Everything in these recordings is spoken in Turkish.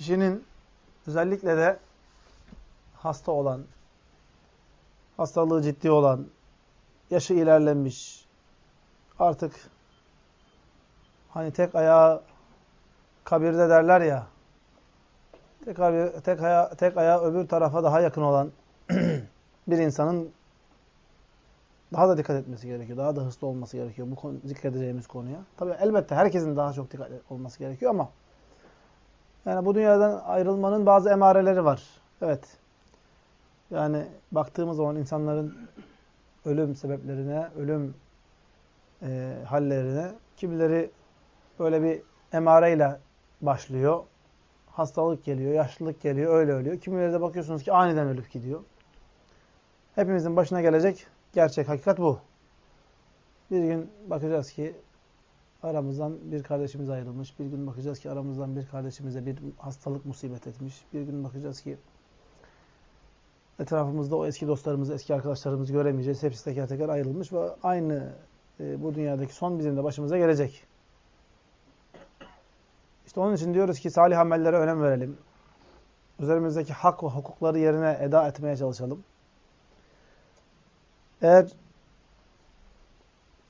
kişinin özellikle de hasta olan, hastalığı ciddi olan, yaşı ilerlemiş, artık hani tek ayağı kabirde derler ya, tek, abi, tek, aya, tek ayağı öbür tarafa daha yakın olan bir insanın daha da dikkat etmesi gerekiyor. Daha da hızlı olması gerekiyor bu konu, zikredeceğimiz konuya. Tabii elbette herkesin daha çok dikkat olması gerekiyor ama yani bu dünyadan ayrılmanın bazı emareleri var. Evet. Yani baktığımız zaman insanların ölüm sebeplerine, ölüm e, hallerine kimileri böyle bir emareyle başlıyor. Hastalık geliyor, yaşlılık geliyor, öyle ölüyor. Kimileri de bakıyorsunuz ki aniden ölüp gidiyor. Hepimizin başına gelecek gerçek, hakikat bu. Bir gün bakacağız ki aramızdan bir kardeşimiz ayrılmış. Bir gün bakacağız ki aramızdan bir kardeşimize bir hastalık musibet etmiş. Bir gün bakacağız ki etrafımızda o eski dostlarımızı, eski arkadaşlarımızı göremeyeceğiz. Hepsi teker teker ayrılmış ve aynı e, bu dünyadaki son bizim de başımıza gelecek. İşte onun için diyoruz ki salih amellere önem verelim. Üzerimizdeki hak ve hukukları yerine eda etmeye çalışalım. Eğer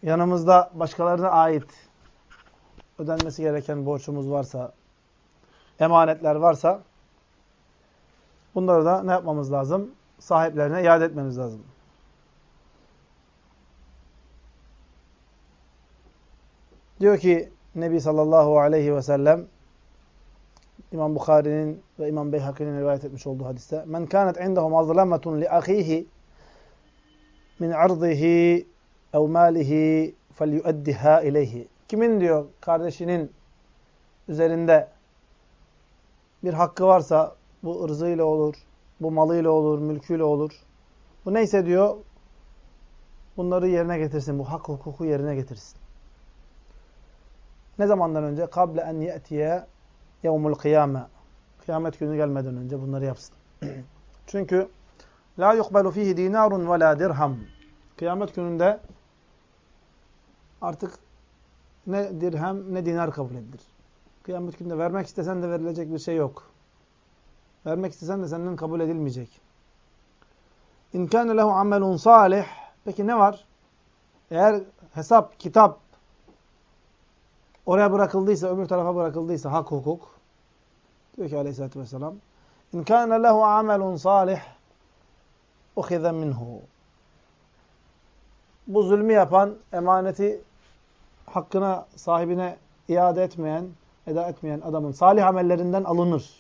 yanımızda başkalarına ait ödenmesi gereken borçumuz varsa, emanetler varsa bunları da ne yapmamız lazım? Sahiplerine iade etmemiz lazım. Diyor ki Nebi sallallahu aleyhi ve sellem İmam Bukhari'nin ve İmam Beyhaki'nin rivayet etmiş olduğu hadiste men kânet indehu mazlametun li ahihi min ardihi ev malihi felyueddiha ileyhi. Kimin diyor kardeşinin üzerinde bir hakkı varsa bu ırzıyla olur, bu malıyla olur, mülküyle olur. Bu neyse diyor bunları yerine getirsin. Bu hak hukuku yerine getirsin. Ne zamandan önce? Kable en ye'tiye yevmul kıyame. Kıyamet günü gelmeden önce bunları yapsın. Çünkü la yukbelu fihi dinarun ve la dirham. Kıyamet gününde artık ne dirhem ne dinar kabul edilir. Kıyamet gününde vermek istesen de verilecek bir şey yok. Vermek istesen de senden kabul edilmeyecek. İn kâne lehu amelun salih. Peki ne var? Eğer hesap, kitap oraya bırakıldıysa, öbür tarafa bırakıldıysa hak, hukuk. Diyor ki aleyhissalatü vesselam İn kâne lehu amelun salih uhize minhu. Bu zulmü yapan, emaneti hakkına, sahibine iade etmeyen, eda etmeyen adamın salih amellerinden alınır.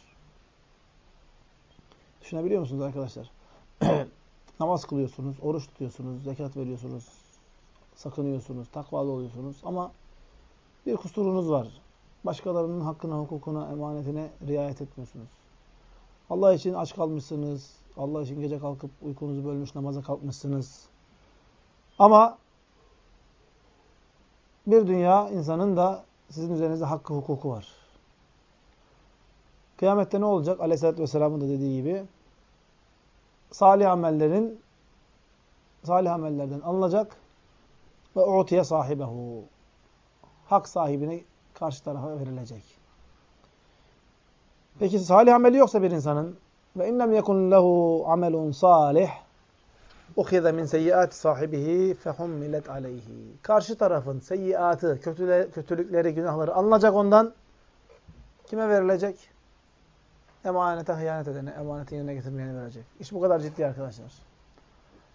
Düşünebiliyor musunuz arkadaşlar? Namaz kılıyorsunuz, oruç tutuyorsunuz, zekat veriyorsunuz, sakınıyorsunuz, takvalı oluyorsunuz ama bir kusurunuz var. Başkalarının hakkına, hukukuna, emanetine riayet etmiyorsunuz. Allah için aç kalmışsınız. Allah için gece kalkıp uykunuzu bölmüş namaza kalkmışsınız. Ama bir dünya insanın da sizin üzerinizde hakkı, hukuku var. Kıyamette ne olacak? Aleyhisselatü Vesselam'ın da dediği gibi salih amellerin salih amellerden alınacak ve utiye sahibehu hak sahibine karşı tarafa verilecek. Peki salih ameli yoksa bir insanın ve inlem yekun lehu amelun salih uhize min seyyiati sahibihi fehummilet aleyhi. Karşı tarafın seyyiatı, kötülükleri, günahları alınacak ondan kime verilecek? Emanete hıyanet edene, emaneti yerine getirmeyene verecek. İş bu kadar ciddi arkadaşlar.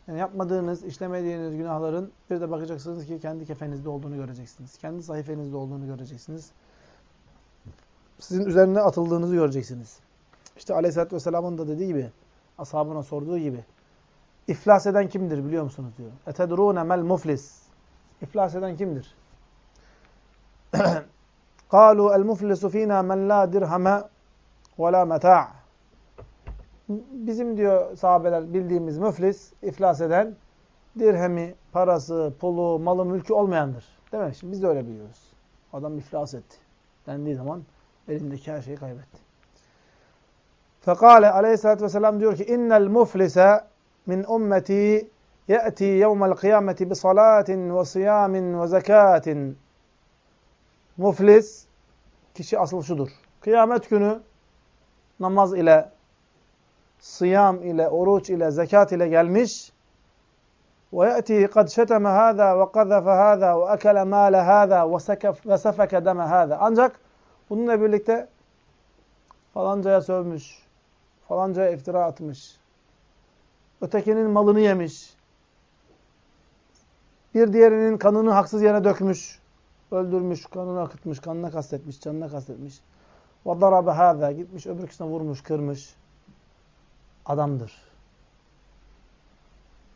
Yani yapmadığınız, işlemediğiniz günahların bir de bakacaksınız ki kendi kefenizde olduğunu göreceksiniz. Kendi sayfenizde olduğunu göreceksiniz. Sizin üzerine atıldığınızı göreceksiniz. İşte Aleyhisselatü Vesselam'ın da dediği gibi, ashabına sorduğu gibi, iflas eden kimdir biliyor musunuz diyor. Etedrûne mel muflis. İflas eden kimdir? قَالُوا الْمُفْلِسُ ف۪ينَا مَنْ لَا دِرْهَمَ وَلَا مَتَاعٍ Bizim diyor sahabeler bildiğimiz müflis, iflas eden, dirhemi, parası, pulu, malı, mülkü olmayandır. Değil mi? Şimdi biz de öyle biliyoruz. Adam iflas etti. Dendiği zaman elindeki her şeyi kaybetti. Fekale aleyhissalatü vesselam diyor ki innel muflise min ummeti ye'ti yevmel kıyameti bi salatin ve siyamin ve zekatin. Muflis kişi asıl şudur. Kıyamet günü namaz ile, sıyam ile, oruç ile, zekat ile gelmiş ve ye'ti kad şeteme hâzâ ve kazefe hâzâ ve ekele mâle hâzâ ve sefeke deme hâzâ. Ancak bununla birlikte falancaya sövmüş, falancaya iftira atmış, ötekinin malını yemiş, bir diğerinin kanını haksız yere dökmüş, öldürmüş, kanını akıtmış, kanına kastetmiş, canına kastetmiş. وَضَرَبَ هَذَا Gitmiş öbürküsüne vurmuş, kırmış. Adamdır.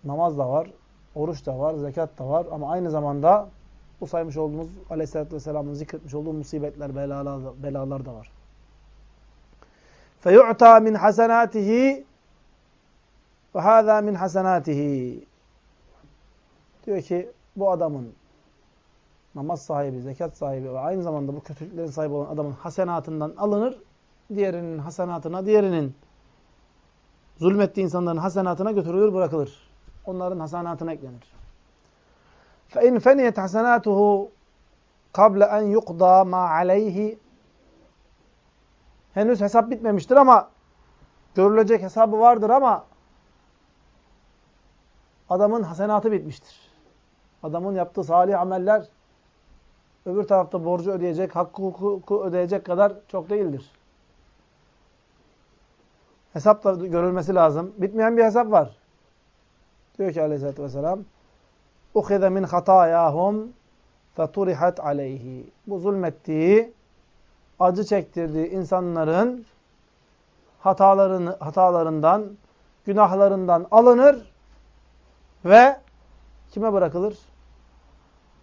Namaz da var, oruç da var, zekat da var ama aynı zamanda bu saymış olduğumuz aleyhissalatü vesselamın zikretmiş olduğu musibetler, belalar, belalar da var. فَيُعْتَى مِنْ حَسَنَاتِهِ وَهَذَا مِنْ حَسَنَاتِهِ Diyor ki bu adamın namaz sahibi, zekat sahibi ve aynı zamanda bu kötülüklerin sahibi olan adamın hasenatından alınır. Diğerinin hasenatına, diğerinin zulmettiği insanların hasenatına götürülür, bırakılır. Onların hasenatına eklenir. فَاِنْ فَنِيَتْ حَسَنَاتُهُ قَبْلَ اَنْ يُقْضَى مَا عَلَيْهِ Henüz hesap bitmemiştir ama görülecek hesabı vardır ama adamın hasenatı bitmiştir. Adamın yaptığı salih ameller öbür tarafta borcu ödeyecek, hakkı hukuku ödeyecek kadar çok değildir. Hesap da görülmesi lazım. Bitmeyen bir hesap var. Diyor ki aleyhissalatü vesselam اُخِذَ مِنْ خَطَايَاهُمْ فَتُرِحَتْ عَلَيْهِ Bu zulmettiği, acı çektirdiği insanların hatalarını, hatalarından, günahlarından alınır ve kime bırakılır?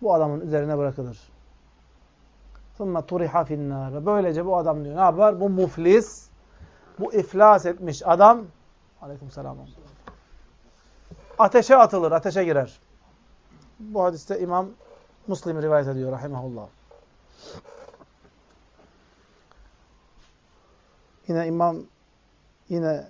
Bu adamın üzerine bırakılır. ثُمَّ تُرِحَ فِي النَّارِ Ve böylece bu adam diyor ne yapar? Bu muflis, bu iflas etmiş adam Aleyküm selam. Ateşe atılır, ateşe girer. Bu hadiste İmam Muslim rivayet ediyor rahimahullah. Yine İmam yine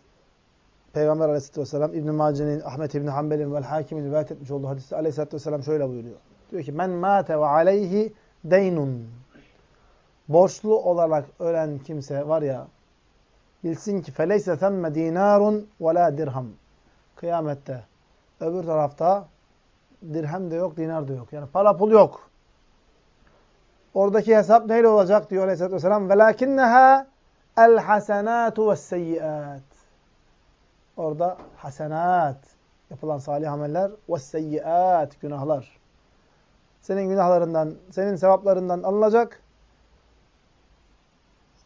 Peygamber aleyhissalatü vesselam İbn-i Mace'nin, Ahmet İbn Hanbel'in ve Hakim'in rivayet etmiş olduğu hadiste aleyhissalatü vesselam şöyle buyuruyor. Diyor ki men mate ve aleyhi deynun. Borçlu olarak ölen kimse var ya bilsin ki feleyse themme dinarun ve la dirham. Kıyamette öbür tarafta dirhem de yok, dinar da yok. Yani para pul yok. Oradaki hesap neyle olacak diyor Aleyhisselatü Vesselam. وَلَاكِنَّهَا الْحَسَنَاتُ وَالسَّيِّئَاتِ Orada hasenat, yapılan salih ameller ve seyyiat, günahlar. Senin günahlarından, senin sevaplarından alınacak.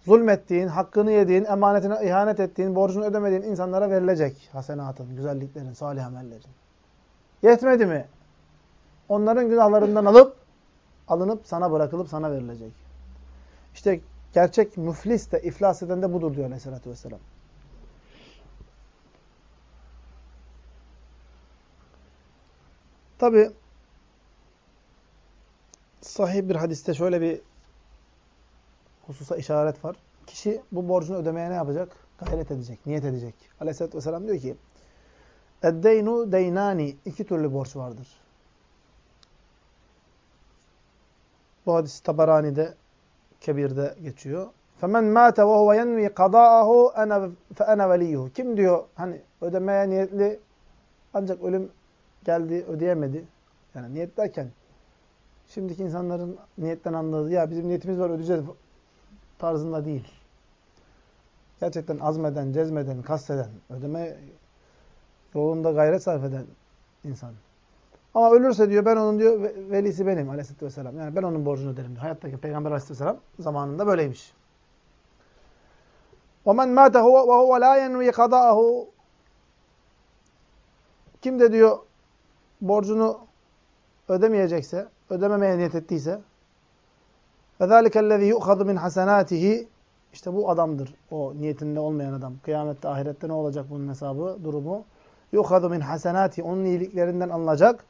Zulmettiğin, hakkını yediğin, emanetine ihanet ettiğin, borcunu ödemediğin insanlara verilecek hasenatın, güzelliklerin, salih amellerin. Yetmedi mi? Onların günahlarından alıp, alınıp sana bırakılıp sana verilecek. İşte gerçek müflis de, iflas eden de budur diyor aleyhissalatü vesselam. Tabi sahih bir hadiste şöyle bir hususa işaret var. Kişi bu borcunu ödemeye ne yapacak? Gayret edecek, niyet edecek. Aleyhisselatü Vesselam diyor ki Eddeynu deynani. iki türlü borç vardır. Bu hadis Tabarani'de, Kebir'de geçiyor. Femen mâte ve huve yenvi kadâ'ahu fe ene veliyuhu. Kim diyor hani ödemeye niyetli ancak ölüm geldi ödeyemedi. Yani niyet derken şimdiki insanların niyetten anladığı ya bizim niyetimiz var ödeyeceğiz tarzında değil. Gerçekten azmeden, cezmeden, kasteden, ödeme yolunda gayret sarf eden insan. Ama ölürse diyor ben onun diyor velisi benim aleyhisselatü vesselam. Yani ben onun borcunu öderim diyor. Hayattaki Peygamber aleyhisselatü vesselam zamanında böyleymiş. وَمَنْ مَاتَ وَهُوَ لَا يَنْوِي قَضَاءَهُ Kim de diyor borcunu ödemeyecekse, ödememeye niyet ettiyse وَذَٰلِكَ الَّذ۪ي يُؤْخَذُ مِنْ حَسَنَاتِهِ İşte bu adamdır. O niyetinde olmayan adam. Kıyamette, ahirette ne olacak bunun hesabı, durumu? يُؤْخَذُ مِنْ حَسَنَاتِهِ Onun iyiliklerinden alınacak.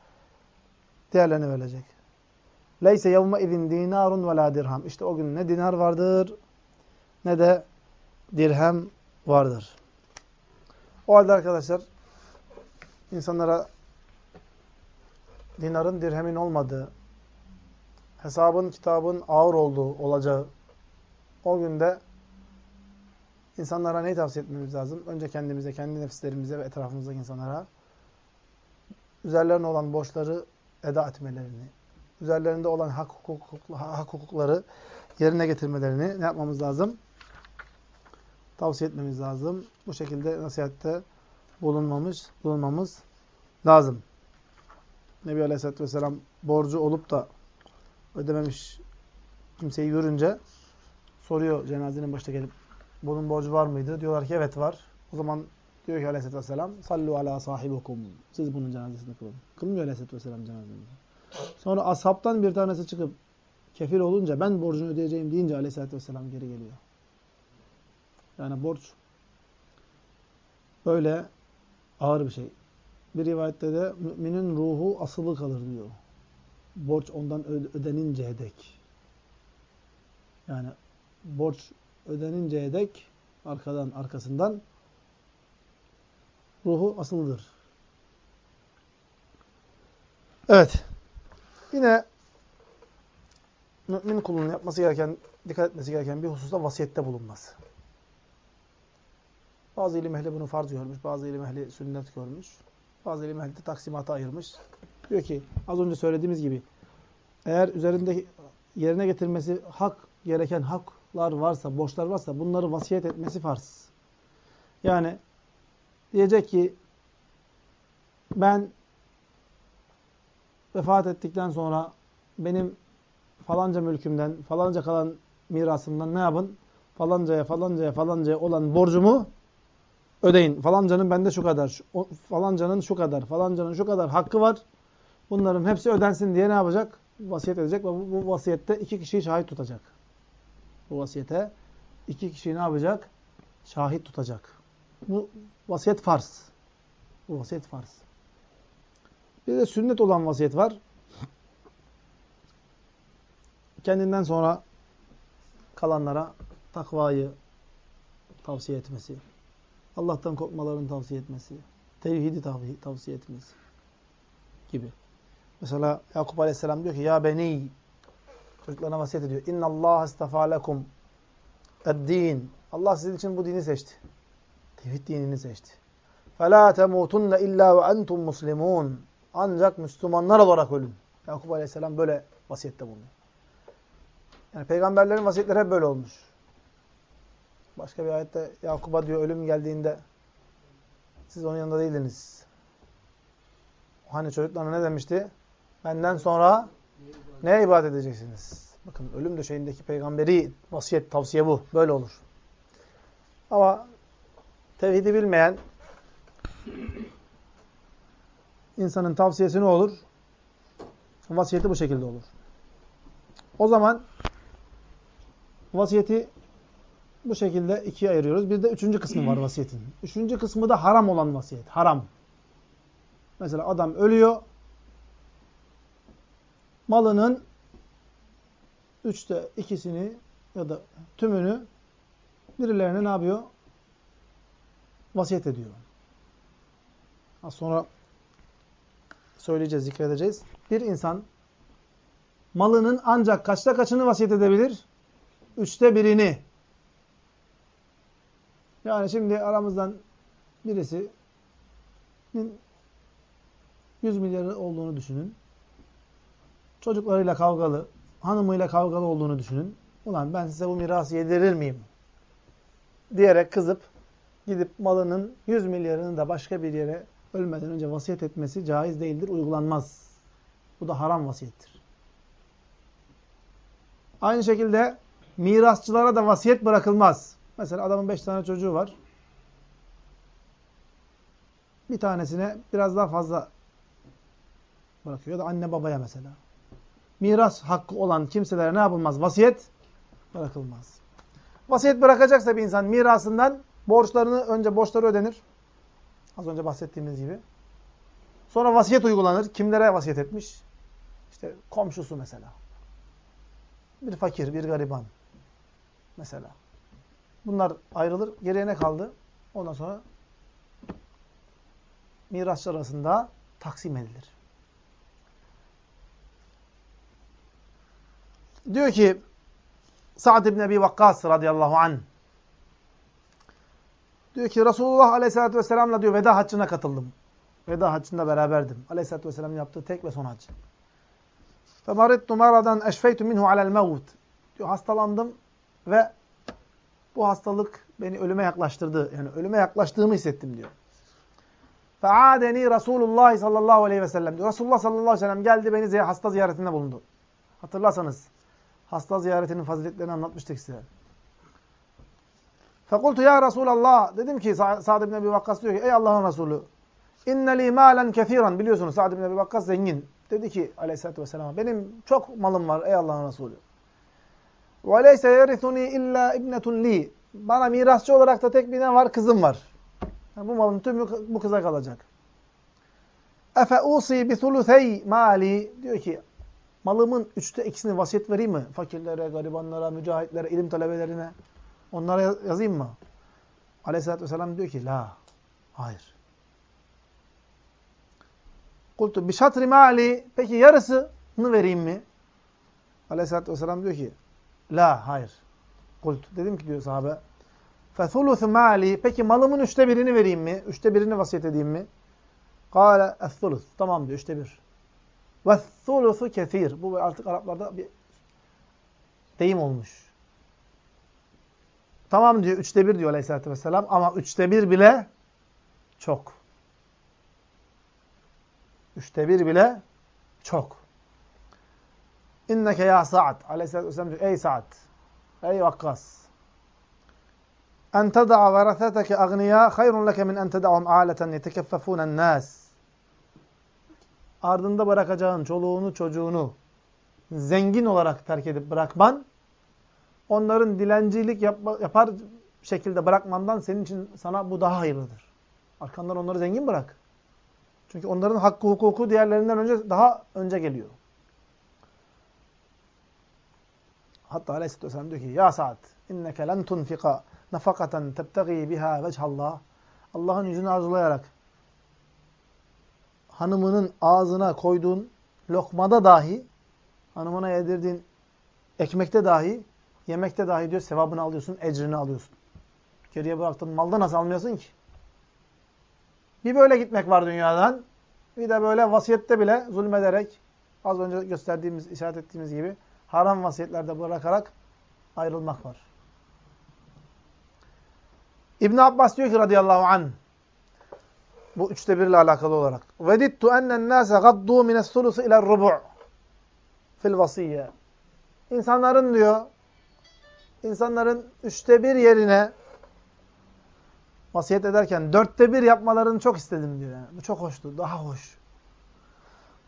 Diğerlerine verilecek. Leyse yevme izin dinarun ve la dirham. İşte o gün ne dinar vardır ne de dirhem vardır. O halde arkadaşlar insanlara dinarın dirhemin olmadığı, hesabın kitabın ağır olduğu olacağı o günde insanlara neyi tavsiye etmemiz lazım? Önce kendimize, kendi nefislerimize ve etrafımızdaki insanlara üzerlerine olan borçları eda etmelerini, üzerlerinde olan hak, hukuk, hak hukukları yerine getirmelerini ne yapmamız lazım? Tavsiye etmemiz lazım. Bu şekilde nasihatte bulunmamış, bulunmamız lazım. Nebi Aleyhisselatü Vesselam borcu olup da ödememiş kimseyi görünce soruyor cenazenin başta gelip bunun borcu var mıydı? Diyorlar ki evet var. O zaman diyor ki Aleyhisselatü Vesselam sallu ala sahibukum. Siz bunun cenazesini kılın. Kılmıyor Aleyhisselatü Vesselam cenazesini. Sonra ashabtan bir tanesi çıkıp kefil olunca ben borcunu ödeyeceğim deyince Aleyhisselatü Vesselam geri geliyor. Yani borç böyle ağır bir şey. Bir rivayette de müminin ruhu asılı kalır diyor. Borç ondan ödeninceye dek. Yani borç ödeninceye dek arkadan arkasından ruhu asılıdır. Evet. Yine mümin kulunun yapması gereken, dikkat etmesi gereken bir hususta vasiyette bulunması. Bazı ilim ehli bunu farz görmüş, bazı ilim ehli sünnet görmüş. Bazı ilim ehli de taksimata ayırmış. Diyor ki az önce söylediğimiz gibi eğer üzerinde yerine getirmesi hak gereken haklar varsa, borçlar varsa bunları vasiyet etmesi farz. Yani diyecek ki ben vefat ettikten sonra benim falanca mülkümden, falanca kalan mirasımdan ne yapın? Falancaya, falancaya, falancaya olan borcumu ödeyin. Falancanın bende şu kadar, falancanın şu kadar, falancanın şu kadar hakkı var. Bunların hepsi ödensin diye ne yapacak? Vasiyet edecek ve bu, bu vasiyette iki kişiyi şahit tutacak. Bu vasiyete iki kişiyi ne yapacak? Şahit tutacak. Bu vasiyet farz. Bu vasiyet farz. Bir de sünnet olan vasiyet var. Kendinden sonra kalanlara takvayı tavsiye etmesi. Allah'tan korkmalarını tavsiye etmesi, tevhidi tavsiye etmesi gibi. Mesela Yakup Aleyhisselam diyor ki ya beni çocuklarına vasiyet ediyor. İnna Allah istafa lekum din. Allah sizin için bu dini seçti. Tevhid dinini seçti. فَلَا تَمُوتُنَّ اِلَّا وَاَنْتُمْ مُسْلِمُونَ Ancak Müslümanlar olarak ölün. Yakup Aleyhisselam böyle vasiyette bulunuyor. Yani peygamberlerin vasiyetleri hep böyle olmuş. Başka bir ayette Yakup'a diyor ölüm geldiğinde siz onun yanında değildiniz. Hani çocuklarına ne demişti? Benden sonra neye ibadet edeceksiniz? Bakın ölüm döşeğindeki peygamberi vasiyet, tavsiye bu. Böyle olur. Ama tevhidi bilmeyen insanın tavsiyesi ne olur? Vasiyeti bu şekilde olur. O zaman vasiyeti bu şekilde ikiye ayırıyoruz. Bir de üçüncü kısmı var vasiyetin. Üçüncü kısmı da haram olan vasiyet. Haram. Mesela adam ölüyor. Malının üçte ikisini ya da tümünü birilerine ne yapıyor? Vasiyet ediyor. Az sonra söyleyeceğiz, zikredeceğiz. Bir insan malının ancak kaçta kaçını vasiyet edebilir? Üçte birini yani şimdi aramızdan birisinin 100 milyarı olduğunu düşünün. Çocuklarıyla kavgalı, hanımıyla kavgalı olduğunu düşünün. Ulan ben size bu mirası yedirir miyim? Diyerek kızıp gidip malının 100 milyarını da başka bir yere ölmeden önce vasiyet etmesi caiz değildir, uygulanmaz. Bu da haram vasiyettir. Aynı şekilde mirasçılara da vasiyet bırakılmaz. Mesela adamın beş tane çocuğu var. Bir tanesine biraz daha fazla bırakıyor da anne babaya mesela. Miras hakkı olan kimselere ne yapılmaz? Vasiyet bırakılmaz. Vasiyet bırakacaksa bir insan mirasından borçlarını önce borçları ödenir. Az önce bahsettiğimiz gibi. Sonra vasiyet uygulanır. Kimlere vasiyet etmiş? İşte komşusu mesela. Bir fakir, bir gariban. Mesela. Bunlar ayrılır. Geriye ne kaldı? Ondan sonra mirasçı arasında taksim edilir. Diyor ki Sa'd ibn Ebi Vakkas radıyallahu an diyor ki Resulullah aleyhissalatü vesselam'la diyor veda haccına katıldım. Veda haccında beraberdim. Aleyhissalatü vesselam yaptığı tek ve son hac. Femarettu maradan eşfeytu minhu alel mevt. Diyor hastalandım ve bu hastalık beni ölüme yaklaştırdı. Yani ölüme yaklaştığımı hissettim diyor. Feadeni Resulullah sallallahu aleyhi ve sellem diyor. Resulullah sallallahu aleyhi ve sellem geldi beni hasta ziyaretinde bulundu. Hatırlarsanız hasta ziyaretinin faziletlerini anlatmıştık size. Fekultu ya Resulallah. Dedim ki Sa Sa'd ibn Ebi Vakkas diyor ki ey Allah'ın Resulü. İnneli malen kethiran. Biliyorsunuz Sa'd ibn Ebi Vakkas zengin. Dedi ki aleyhissalatü vesselam benim çok malım var ey Allah'ın Resulü. Leyse yerithuni illa ibnetun li. Bana mirasçı olarak da tek bir var? Kızım var. Yani bu malın tümü bu kıza kalacak. Efe usi bi mali. Diyor ki malımın üçte ikisini vasiyet vereyim mi? Fakirlere, garibanlara, mücahitlere, ilim talebelerine. Onlara yazayım mı? Aleyhisselatü vesselam diyor ki la. Hayır. Kultu bi şatri mali. Peki yarısını vereyim mi? Aleyhisselatü vesselam diyor ki la. Hayır. Kultu. Dedim ki diyor sahabe. فَثُلُثُ mali. Peki malımın üçte birini vereyim mi? Üçte birini vasiyet edeyim mi? Kale اَثُّلُث. Tamam diyor üçte bir. وَالثُّلُثُ kethir. Bu artık Araplarda bir deyim olmuş. Tamam diyor, üçte bir diyor aleyhissalatü vesselam ama üçte bir bile çok. Üçte bir bile çok. İnneke ya Sa'd. Aleyhissalatü vesselam diyor, ey Sa'd, ey Vakkas. En teda'a veratheteke agniya hayrun leke min en teda'um aleten yetekeffefûnen nâs. Ardında bırakacağın çoluğunu, çocuğunu zengin olarak terk edip bırakman onların dilencilik yapma, yapar şekilde bırakmandan senin için sana bu daha hayırlıdır. Arkandan onları zengin bırak. Çünkü onların hakkı hukuku diğerlerinden önce daha önce geliyor. Hatta Aleyhisselatü Vesselam diyor ki Ya Sa'd inneke len tunfika nafakaten tebtegi biha vechallah Allah'ın yüzünü arzulayarak hanımının ağzına koyduğun lokmada dahi hanımına yedirdiğin ekmekte dahi Yemekte dahi diyor sevabını alıyorsun, ecrini alıyorsun. Geriye bıraktığın malda nasıl almıyorsun ki? Bir böyle gitmek var dünyadan. Bir de böyle vasiyette bile zulmederek, az önce gösterdiğimiz, işaret ettiğimiz gibi haram vasiyetlerde bırakarak ayrılmak var. İbn Abbas diyor ki radıyallahu an bu üçte bir ile alakalı olarak. Vedittu ennen nase gaddu mines sulusu ile rubu' fil vasiyye. İnsanların diyor insanların üçte bir yerine vasiyet ederken dörtte bir yapmalarını çok istedim diyor. Yani. Bu çok hoştu. Daha hoş.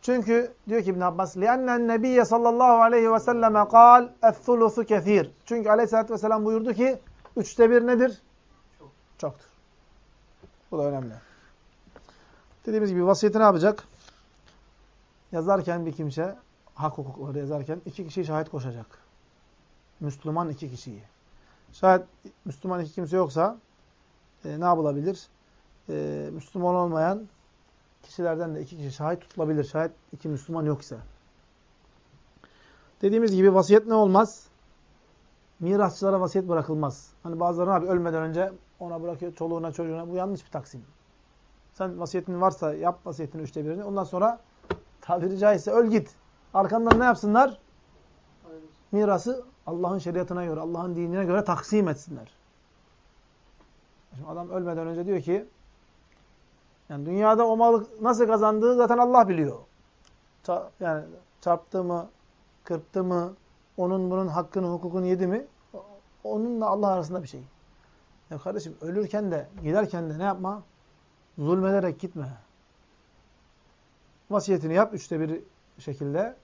Çünkü diyor ki İbn Abbas, "Li'annen nebiyye sallallahu aleyhi ve selleme kal, "Es-sulusu kesir." Çünkü Aleyhissalatu vesselam buyurdu ki, üçte bir nedir? Çok. Çoktur. Bu da önemli. Dediğimiz gibi vasiyeti ne yapacak? Yazarken bir kimse hak hukukları yazarken iki kişiyi şahit koşacak. Müslüman iki kişiyi. Şayet Müslüman iki kimse yoksa e, ne yapılabilir? E, Müslüman olmayan kişilerden de iki kişi şahit tutulabilir. Şayet iki Müslüman yoksa. Dediğimiz gibi vasiyet ne olmaz? Mirasçılara vasiyet bırakılmaz. Hani bazıları abi ölmeden önce ona bırakıyor çoluğuna çocuğuna. Bu yanlış bir taksim. Sen vasiyetin varsa yap vasiyetini üçte birini. Ondan sonra tabiri caizse öl git. Arkandan ne yapsınlar? Mirası Allah'ın şeriatına göre, Allah'ın dinine göre taksim etsinler. Şimdi adam ölmeden önce diyor ki yani dünyada o malı nasıl kazandığı zaten Allah biliyor. yani çarptı mı, kırptı mı, onun bunun hakkını, hukukunu yedi mi? Onunla Allah arasında bir şey. Ya kardeşim ölürken de, giderken de ne yapma? Zulmederek gitme. Vasiyetini yap üçte bir şekilde.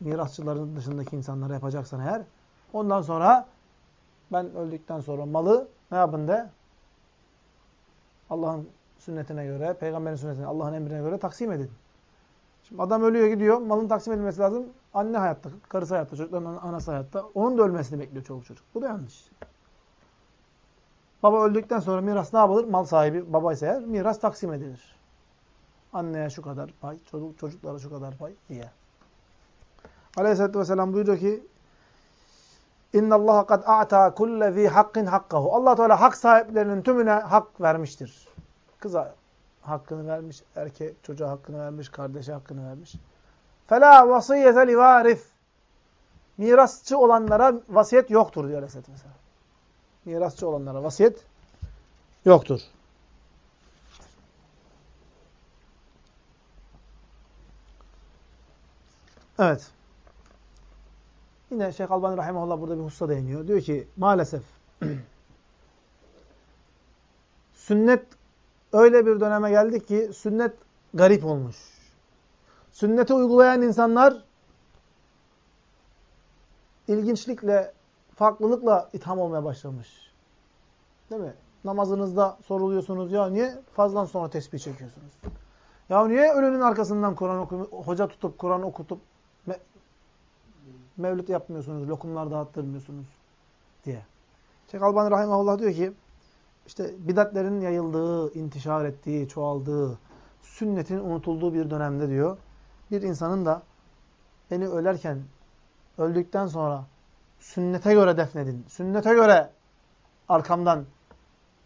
Mirasçıların dışındaki insanlara yapacaksan eğer. Ondan sonra ben öldükten sonra malı ne yapın de? Allah'ın sünnetine göre, peygamberin sünnetine, Allah'ın emrine göre taksim edin. Şimdi adam ölüyor gidiyor, malın taksim edilmesi lazım. Anne hayatta, karısı hayatta, çocukların anası hayatta. Onun da ölmesini bekliyor çoluk çocuk. Bu da yanlış. Baba öldükten sonra miras ne yapılır? Mal sahibi baba ise eğer miras taksim edilir. Anneye şu kadar pay, çocuk, çocuklara şu kadar pay diye. Aleyhisselatü Vesselam buyuruyor ki İnna Allah kad a'ta kulle zi hakkin hakkahu. Allah Teala hak sahiplerinin tümüne hak vermiştir. Kıza hakkını vermiş, erkek çocuğa hakkını vermiş, kardeşe hakkını vermiş. Fela vasiyete li varis. Mirasçı olanlara vasiyet yoktur diyor Aleyhisselatü Vesselam. Mirasçı olanlara vasiyet yoktur. Evet. Yine Şeyh Albani Rahimahullah burada bir hususa değiniyor. Diyor ki maalesef sünnet öyle bir döneme geldik ki sünnet garip olmuş. Sünneti uygulayan insanlar ilginçlikle, farklılıkla itham olmaya başlamış. Değil mi? Namazınızda soruluyorsunuz ya niye fazlan sonra tesbih çekiyorsunuz? Ya niye ölünün arkasından Kur'an okumuyor, hoca tutup Kur'an okutup me mevlüt yapmıyorsunuz, lokumlar dağıttırmıyorsunuz diye. Şeyh Albani Rahimahullah diyor ki işte bidatlerin yayıldığı, intişar ettiği, çoğaldığı, sünnetin unutulduğu bir dönemde diyor. Bir insanın da beni ölerken, öldükten sonra sünnete göre defnedin, sünnete göre arkamdan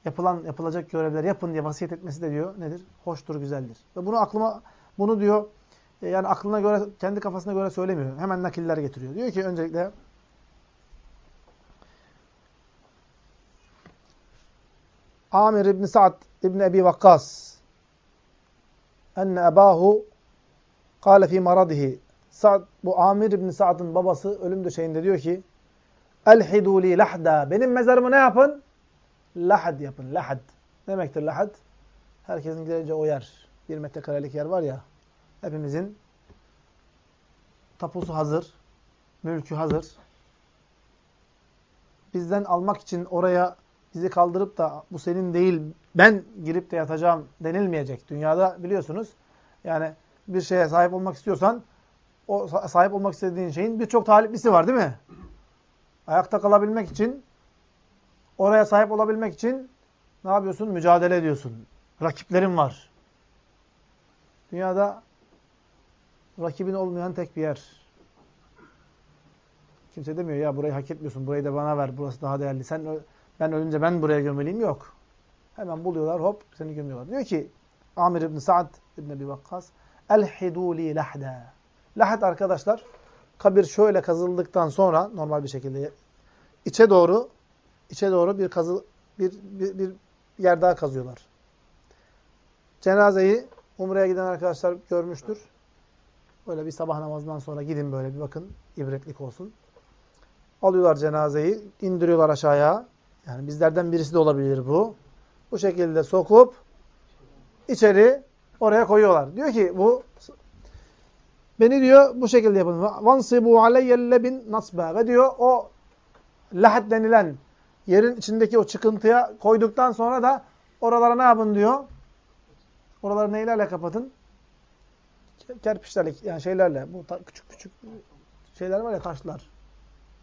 yapılan yapılacak görevler yapın diye vasiyet etmesi de diyor nedir? Hoştur, güzeldir. Ve bunu aklıma bunu diyor e, yani aklına göre kendi kafasına göre söylemiyor. Hemen nakiller getiriyor. Diyor ki öncelikle Amir İbn Sa'd İbn Ebi Vakkas enne ebahu kâle fî maradihi Sa'd, bu Amir İbn Sa'd'ın babası ölüm döşeğinde diyor ki Elhidû li lahda. Benim mezarımı ne yapın? Lahad yapın. Lahad. Ne demektir lahad? Herkesin gideceği o yer. Bir metrekarelik yer var ya. Hepimizin tapusu hazır. Mülkü hazır. Bizden almak için oraya bizi kaldırıp da bu senin değil ben girip de yatacağım denilmeyecek. Dünyada biliyorsunuz yani bir şeye sahip olmak istiyorsan o sahip olmak istediğin şeyin birçok taliplisi var değil mi? Ayakta kalabilmek için oraya sahip olabilmek için ne yapıyorsun? Mücadele ediyorsun. Rakiplerin var. Dünyada rakibin olmayan tek bir yer. Kimse demiyor ya burayı hak etmiyorsun. Burayı da bana ver. Burası daha değerli. Sen ben ölünce ben buraya gömeliyim. Yok. Hemen buluyorlar. Hop seni gömüyorlar. Diyor ki Amir İbni Sa'd İbni Ebi Vakkas Elhidû li lahda. Lahd arkadaşlar kabir şöyle kazıldıktan sonra normal bir şekilde içe doğru içe doğru bir kazı bir, bir, bir yer daha kazıyorlar. Cenazeyi Umre'ye giden arkadaşlar görmüştür. Böyle bir sabah namazından sonra gidin böyle bir bakın. ibretlik olsun. Alıyorlar cenazeyi, indiriyorlar aşağıya. Yani bizlerden birisi de olabilir bu. Bu şekilde sokup içeri oraya koyuyorlar. Diyor ki bu beni diyor bu şekilde yapın. Vansibu aleyyellebin nasba. Ve diyor o lahad denilen yerin içindeki o çıkıntıya koyduktan sonra da oralara ne yapın diyor? Oraları neylerle kapatın? Kerpiçlerle yani şeylerle bu küçük küçük şeyler var ya taşlar.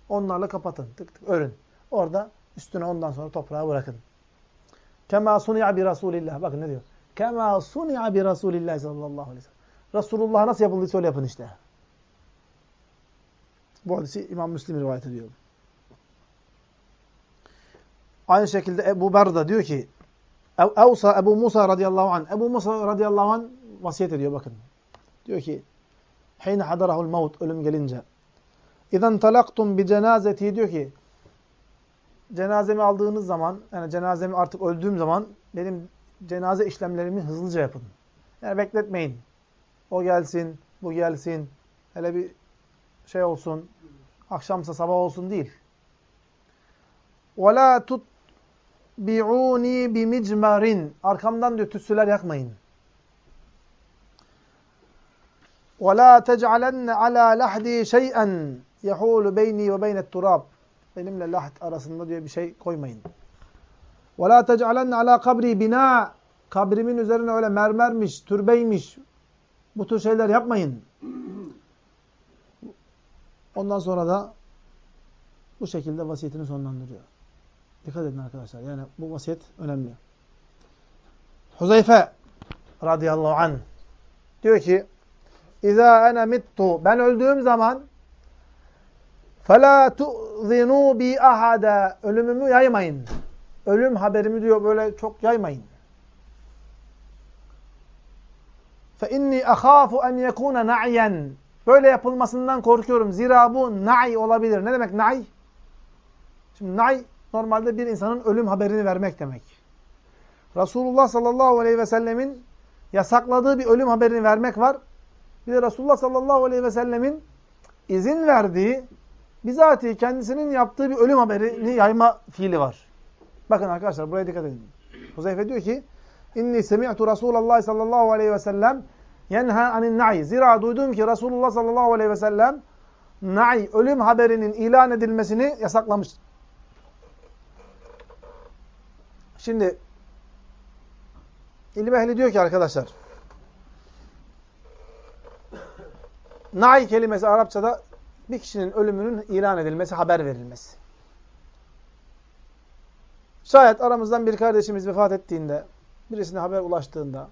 Onlarla kapatın. Tık tık örün. Orada üstüne ondan sonra toprağı bırakın. Kema suni'a bi Rasulillah. Bakın ne diyor? Kema suni'a bi Rasulillah sallallahu aleyhi ve sellem. Resulullah nasıl yapıldıysa öyle yapın işte. Bu hadisi İmam Müslim rivayet ediyor. Aynı şekilde Ebu Berda diyor ki Evsa Ebu Musa radıyallahu anh. Ebu Musa radıyallahu anh vasiyet ediyor bakın. Diyor ki Hine hadarahul maut ölüm gelince İzen talaktum bi cenazeti diyor ki cenazemi aldığınız zaman yani cenazemi artık öldüğüm zaman benim cenaze işlemlerimi hızlıca yapın. Yani bekletmeyin. O gelsin, bu gelsin. Hele bir şey olsun. Akşamsa sabah olsun değil. وَلَا تُتْبِعُونِي بِمِجْمَرٍ Arkamdan diyor tütsüler yakmayın. وَلَا تَجْعَلَنَّ عَلَى لَحْدِي شَيْئًا يَحُولُ بَيْنِي وَبَيْنَ التُّرَابِ Benimle lahd arasında diyor bir şey koymayın. وَلَا تَجْعَلَنَّ عَلَى kabri bina Kabrimin üzerine öyle mermermiş, türbeymiş, bu tür şeyler yapmayın. Ondan sonra da bu şekilde vasiyetini sonlandırıyor. Dikkat edin arkadaşlar. Yani bu vasiyet önemli. Huzeyfe radıyallahu anh diyor ki İza ene mittu ben öldüğüm zaman فَلَا تُؤْذِنُوا بِي أَحَدًا Ölümümü yaymayın. Ölüm haberimi diyor böyle çok yaymayın. فَاِنِّي أَخَافُ اَنْ يَكُونَ نَعْيًا Böyle yapılmasından korkuyorum. Zira bu na'i olabilir. Ne demek na'i? Şimdi na'i normalde bir insanın ölüm haberini vermek demek. Resulullah sallallahu aleyhi ve sellemin yasakladığı bir ölüm haberini vermek var. Bir de Resulullah sallallahu aleyhi ve sellemin izin verdiği, bizatihi kendisinin yaptığı bir ölüm haberini yayma fiili var. Bakın arkadaşlar buraya dikkat edin. Huzeyfe diyor ki, İnni semi'tu Resulullah sallallahu aleyhi ve sellem yenha anin na'i. Zira duydum ki Resulullah sallallahu aleyhi ve sellem na'i, ölüm haberinin ilan edilmesini yasaklamış. Şimdi İlim ehli diyor ki arkadaşlar na'i kelimesi Arapçada bir kişinin ölümünün ilan edilmesi, haber verilmesi. Şayet aramızdan bir kardeşimiz vefat ettiğinde, birisine haber ulaştığında,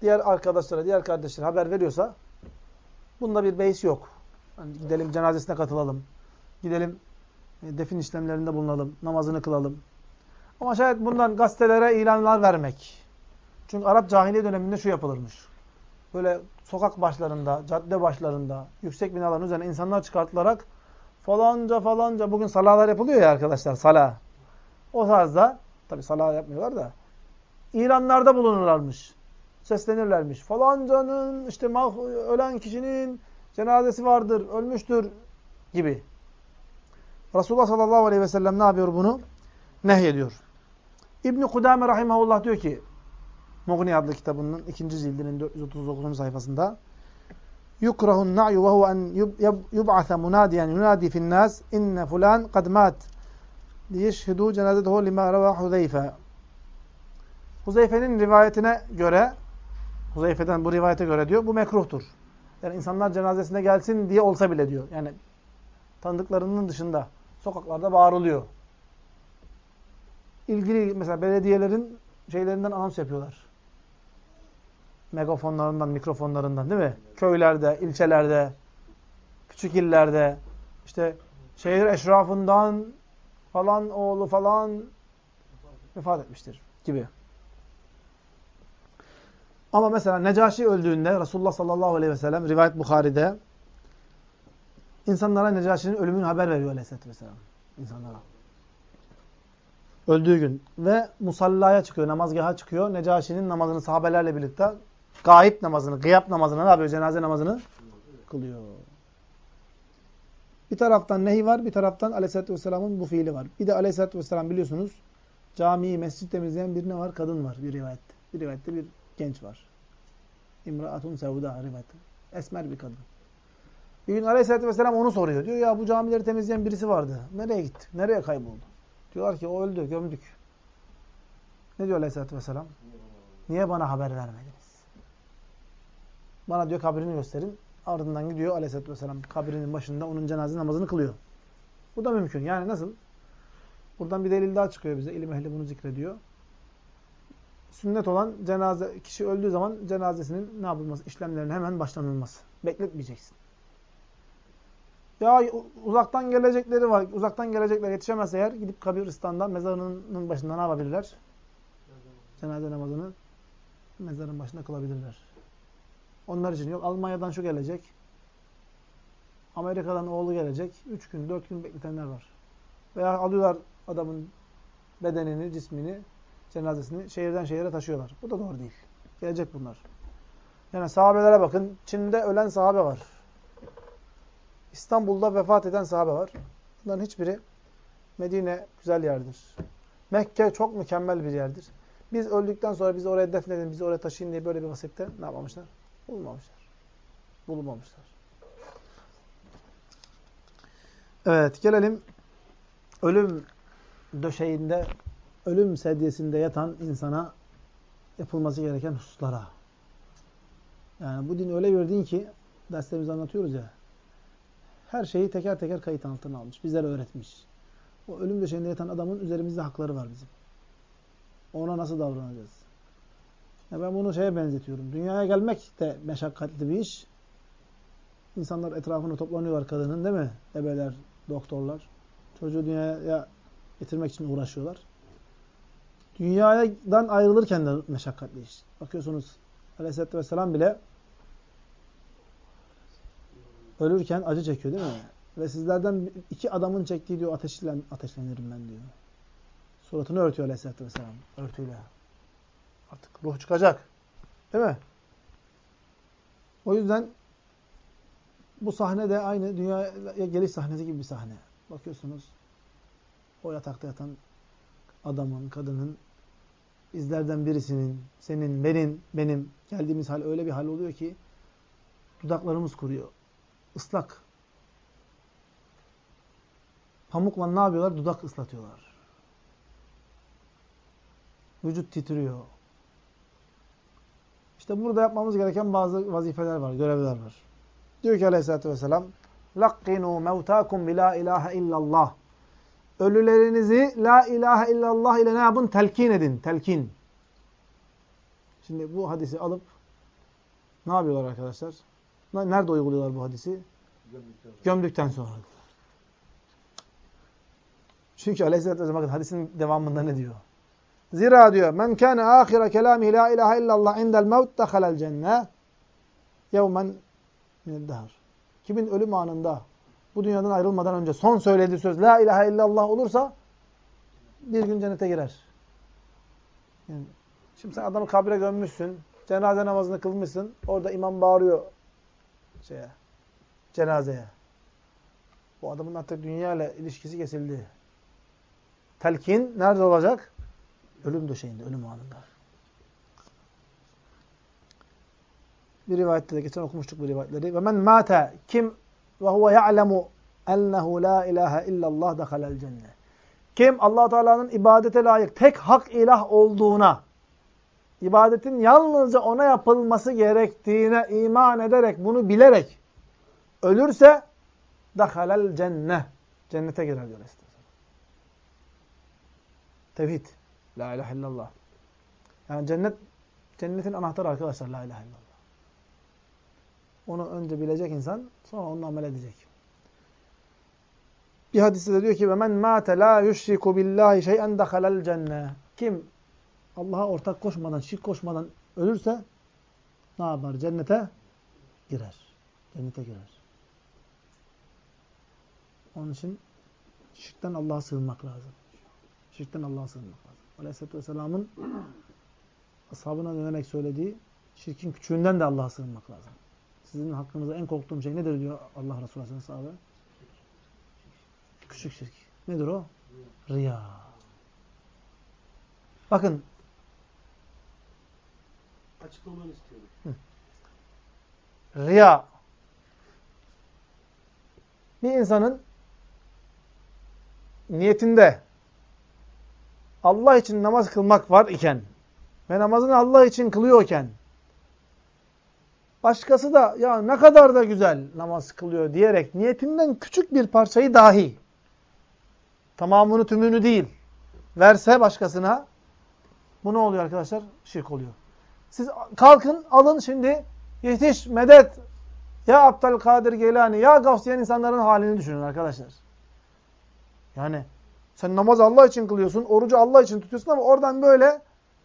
diğer arkadaşlara, diğer kardeşlere haber veriyorsa, bunda bir beis yok. Yani gidelim cenazesine katılalım, gidelim e, defin işlemlerinde bulunalım, namazını kılalım. Ama şayet bundan gazetelere ilanlar vermek. Çünkü Arap cahiliye döneminde şu yapılırmış. Böyle sokak başlarında, cadde başlarında, yüksek binaların üzerine insanlar çıkartılarak falanca falanca, bugün salalar yapılıyor ya arkadaşlar, sala. O tarzda, tabi salah yapmıyorlar da, ilanlarda bulunurlarmış. Seslenirlermiş. Falancanın, işte ölen kişinin cenazesi vardır, ölmüştür gibi. Resulullah sallallahu aleyhi ve sellem ne yapıyor bunu? Nehyediyor. İbn-i Kudame rahimahullah diyor ki, Mughni adlı kitabının ikinci cildinin 439. sayfasında na'yu ve huve en yub'ase munadiyen yunadi fin nas inne fulan kad mat liyeşhidu cenazetehu lima reva Huzeyfe. Huzeyfe'nin rivayetine göre Huzeyfe'den bu rivayete göre diyor bu mekruhtur. Yani insanlar cenazesine gelsin diye olsa bile diyor. Yani tanıdıklarının dışında sokaklarda bağırılıyor. İlgili mesela belediyelerin şeylerinden anons yapıyorlar megafonlarından, mikrofonlarından değil mi? Köylerde, ilçelerde, küçük illerde, işte şehir eşrafından falan oğlu falan vefat etmiştir gibi. Ama mesela Necaşi öldüğünde Resulullah sallallahu aleyhi ve sellem rivayet Bukhari'de insanlara Necaşi'nin ölümünü haber veriyor aleyhissalatü vesselam. İnsanlara. Öldüğü gün. Ve musallaya çıkıyor, namazgaha çıkıyor. Necaşi'nin namazını sahabelerle birlikte Gayip namazını, gıyap namazını ne yapıyor? Cenaze namazını kılıyor. Bir taraftan nehi var, bir taraftan aleyhissalatü vesselamın bu fiili var. Bir de aleyhissalatü vesselam biliyorsunuz camiyi, mescid temizleyen bir ne var? Kadın var bir rivayette. Bir rivayette bir genç var. İmraatun sevda rivayette. Esmer bir kadın. Bir gün aleyhissalatü vesselam onu soruyor. Diyor ya bu camileri temizleyen birisi vardı. Nereye gitti? Nereye kayboldu? Diyorlar ki o öldü, gömdük. Ne diyor aleyhissalatü vesselam? Niye bana haber vermedin? Bana diyor kabrini gösterin. Ardından gidiyor aleyhissalatü vesselam kabrinin başında onun cenaze namazını kılıyor. Bu da mümkün. Yani nasıl? Buradan bir delil daha çıkıyor bize. İlim ehli bunu zikrediyor. Sünnet olan cenaze, kişi öldüğü zaman cenazesinin ne yapılması? işlemlerinin hemen başlanılması. Bekletmeyeceksin. Ya uzaktan gelecekleri var. Uzaktan gelecekler yetişemez eğer gidip kabristan'da mezarının başında ne yapabilirler? Cenaze namazını mezarın başında kılabilirler. Onlar için yok. Almanya'dan şu gelecek. Amerika'dan oğlu gelecek. Üç gün, dört gün bekletenler var. Veya alıyorlar adamın bedenini, cismini, cenazesini şehirden şehire taşıyorlar. Bu da doğru değil. Gelecek bunlar. Yani sahabelere bakın. Çin'de ölen sahabe var. İstanbul'da vefat eden sahabe var. Bunların hiçbiri Medine güzel yerdir. Mekke çok mükemmel bir yerdir. Biz öldükten sonra bizi oraya defnedin, bizi oraya taşıyın diye böyle bir vasiyette ne yapmamışlar? Bulmamışlar. Bulmamışlar. Evet gelelim ölüm döşeğinde, ölüm sedyesinde yatan insana yapılması gereken hususlara. Yani bu din öyle bir din ki derslerimizde anlatıyoruz ya her şeyi teker teker kayıt altına almış. Bizlere öğretmiş. O ölüm döşeğinde yatan adamın üzerimizde hakları var bizim. Ona nasıl davranacağız? Ya ben bunu şeye benzetiyorum. Dünyaya gelmek de meşakkatli bir iş. İnsanlar etrafını toplanıyorlar kadının değil mi? Ebeler, doktorlar. Çocuğu dünyaya getirmek için uğraşıyorlar. Dünyadan ayrılırken de meşakkatli iş. Bakıyorsunuz Aleyhisselatü Vesselam bile ölürken acı çekiyor değil mi? Ve sizlerden iki adamın çektiği diyor ateşle ateşlenirim ben diyor. Suratını örtüyor Aleyhisselatü Vesselam. Örtüyle. Artık ruh çıkacak. Değil mi? O yüzden bu sahne de aynı dünyaya geliş sahnesi gibi bir sahne. Bakıyorsunuz o yatakta yatan adamın, kadının bizlerden birisinin, senin, benim, benim geldiğimiz hal öyle bir hal oluyor ki dudaklarımız kuruyor. Islak. Pamukla ne yapıyorlar? Dudak ıslatıyorlar. Vücut titriyor. İşte burada yapmamız gereken bazı vazifeler var, görevler var. Diyor ki aleyhissalatü vesselam لَقِّنُوا مَوْتَاكُمْ بِلَا اِلَٰهَ illallah. Ölülerinizi la ilahe illallah ile ne yapın? Telkin edin. Telkin. Şimdi bu hadisi alıp ne yapıyorlar arkadaşlar? Nerede uyguluyorlar bu hadisi? Gömdükten, Gömdükten sonra. Çünkü aleyhissalatü vesselam bakın hadisin devamında ne diyor? Zira diyor men kâne âhire kelâmihi la ilahe illallah indel mevt dehalel cenne yevmen mineddehar. Kimin ölüm anında bu dünyadan ayrılmadan önce son söylediği söz la ilahe illallah olursa bir gün cennete girer. Yani, şimdi sen adamı kabre gömmüşsün. Cenaze namazını kılmışsın. Orada imam bağırıyor şeye, cenazeye. Bu adamın artık dünya ile ilişkisi kesildi. Telkin nerede olacak? Ölüm döşeğinde, ölüm anında. Bir rivayette de geçen okumuştuk bu rivayetleri. Ve men mate kim ve huve ya'lemu ennehu la ilahe illallah dehalel cennet. Kim allah Teala'nın ibadete layık tek hak ilah olduğuna, ibadetin yalnızca ona yapılması gerektiğine iman ederek, bunu bilerek ölürse dehalel cennet. Cennete girer diyor Tevhid. La ilahe illallah. Yani cennet cennetin anahtarı arkadaşlar la ilahe illallah. Onu önce bilecek insan sonra onunla amel edecek. Bir hadiste de diyor ki men mate la yushriku billahi şey'en dehalel cennet. Kim Allah'a ortak koşmadan, şirk koşmadan ölürse ne yapar? Cennete girer. Cennete girer. Onun için şirkten Allah'a sığınmak lazım. Şirkten Allah'a sığınmak lazım. Aleyhisselatü Vesselam'ın ashabına dönerek söylediği şirkin küçüğünden de Allah'a sığınmak lazım. Sizin hakkınızda en korktuğum şey nedir diyor Allah Resulü Aleyhisselatü sahabe. Küçük şirk. Nedir o? Riya. Bakın. Açıklamanı istiyorum. Riya. Bir insanın niyetinde Allah için namaz kılmak var iken ve namazını Allah için kılıyorken başkası da ya ne kadar da güzel namaz kılıyor diyerek niyetinden küçük bir parçayı dahi tamamını tümünü değil verse başkasına bu ne oluyor arkadaşlar? Şirk oluyor. Siz kalkın alın şimdi yetiş medet ya Abdül Kadir Geylani ya Gavsiyen insanların halini düşünün arkadaşlar. Yani sen namaz Allah için kılıyorsun, orucu Allah için tutuyorsun ama oradan böyle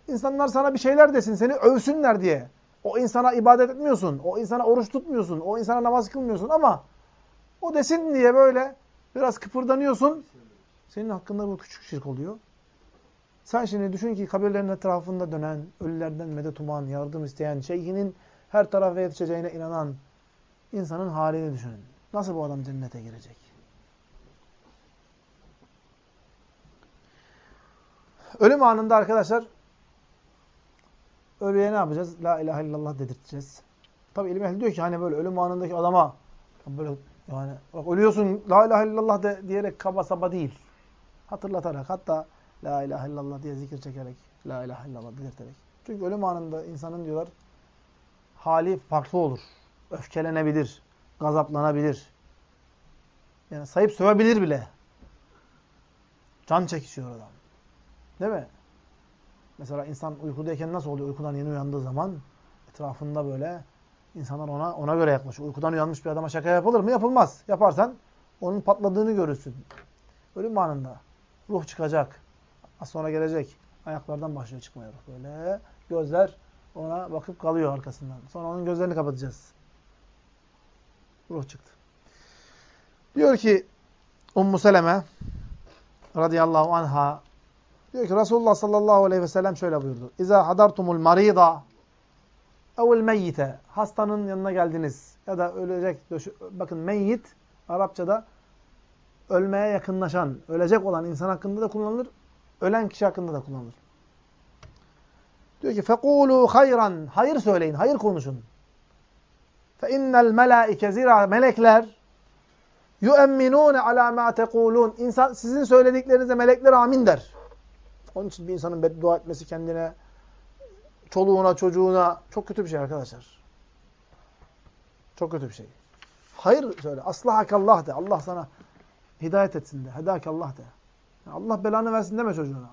insanlar sana bir şeyler desin, seni övsünler diye. O insana ibadet etmiyorsun, o insana oruç tutmuyorsun, o insana namaz kılmıyorsun ama o desin diye böyle biraz kıpırdanıyorsun. Senin hakkında bu küçük şirk oluyor. Sen şimdi düşün ki kabirlerin etrafında dönen, ölülerden medet uman, yardım isteyen, şeyhinin her tarafa yetişeceğine inanan insanın halini düşünün. Nasıl bu adam cennete girecek? Ölüm anında arkadaşlar ölüye ne yapacağız? La ilahe illallah dedirteceğiz. Tabi ilim ehli diyor ki hani böyle ölüm anındaki adama böyle yani bak ölüyorsun la ilahe illallah de, diyerek kaba saba değil. Hatırlatarak hatta la ilahe illallah diye zikir çekerek la ilahe illallah dedirterek. Çünkü ölüm anında insanın diyorlar hali farklı olur. Öfkelenebilir, gazaplanabilir. Yani sayıp sövebilir bile. Can çekişiyor adam. Değil mi? Mesela insan uykudayken nasıl oluyor? Uykudan yeni uyandığı zaman etrafında böyle insanlar ona ona göre yaklaşıyor. Uykudan uyanmış bir adama şaka yapılır mı? Yapılmaz. Yaparsan Onun patladığını görürsün. Ölüm anında. Ruh çıkacak. Az sonra gelecek. Ayaklardan başlıyor çıkmaya ruh. Böyle gözler ona bakıp kalıyor arkasından. Sonra onun gözlerini kapatacağız. Ruh çıktı. Diyor ki Ummu Seleme radıyallahu anha diyor ki Resulullah sallallahu aleyhi ve sellem şöyle buyurdu. İza hadartumul marida evvel meyyite hastanın yanına geldiniz ya da ölecek bakın meyyit Arapçada ölmeye yakınlaşan, ölecek olan insan hakkında da kullanılır, ölen kişi hakkında da kullanılır. Diyor ki fekulu hayran hayır söyleyin, hayır konuşun. Fe innel melaike zira melekler yu'emminune ala ma tekulun. İnsan sizin söylediklerinize melekler amin der. Onun için bir insanın beddua etmesi kendine, çoluğuna, çocuğuna çok kötü bir şey arkadaşlar. Çok kötü bir şey. Hayır söyle. Aslahakallah de. Allah sana hidayet etsin de. Hedakallah de. Allah belanı versin deme çocuğuna.